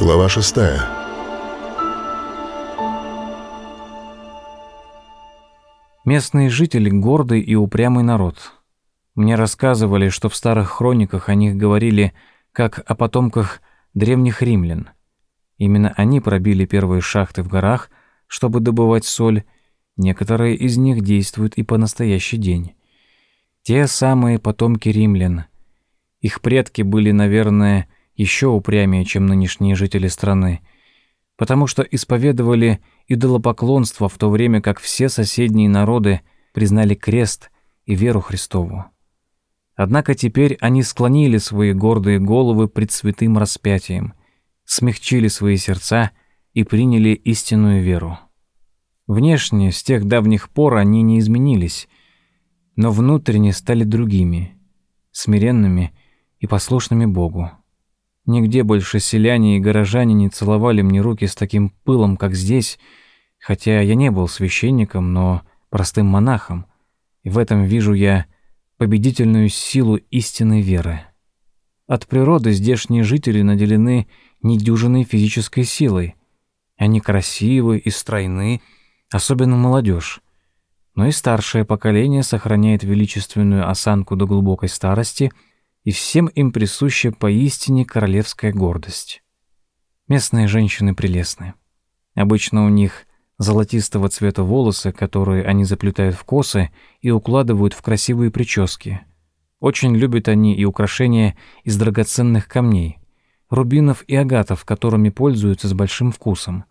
Глава шестая. Местные жители – гордый и упрямый народ. Мне рассказывали, что в старых хрониках о них говорили как о потомках древних римлян. Именно они пробили первые шахты в горах, чтобы добывать соль. Некоторые из них действуют и по настоящий день. Те самые потомки римлян. Их предки были, наверное, еще упрямее, чем нынешние жители страны, потому что исповедовали идолопоклонство в то время как все соседние народы признали крест и веру Христову. Однако теперь они склонили свои гордые головы пред святым распятием, смягчили свои сердца и приняли истинную веру. Внешне, с тех давних пор они не изменились, но внутренне стали другими, смиренными и послушными Богу. Нигде больше селяне и горожане не целовали мне руки с таким пылом, как здесь, хотя я не был священником, но простым монахом, и в этом вижу я победительную силу истинной веры. От природы здешние жители наделены недюжинной физической силой. Они красивы и стройны, особенно молодежь. Но и старшее поколение сохраняет величественную осанку до глубокой старости – и всем им присуща поистине королевская гордость. Местные женщины прелестны. Обычно у них золотистого цвета волосы, которые они заплетают в косы и укладывают в красивые прически. Очень любят они и украшения из драгоценных камней, рубинов и агатов, которыми пользуются с большим вкусом.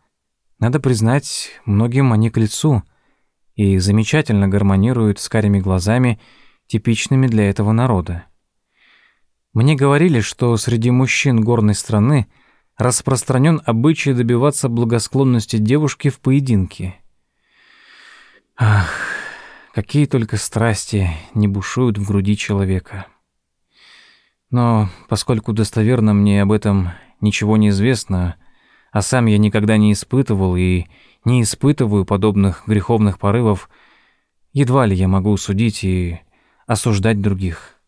Надо признать, многим они к лицу и замечательно гармонируют с карими глазами, типичными для этого народа. Мне говорили, что среди мужчин горной страны распространен обычай добиваться благосклонности девушки в поединке. Ах, какие только страсти не бушуют в груди человека. Но поскольку достоверно мне об этом ничего не известно, а сам я никогда не испытывал и не испытываю подобных греховных порывов, едва ли я могу судить и осуждать других.